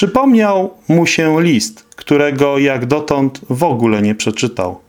Przypomniał mu się list, którego jak dotąd w ogóle nie przeczytał.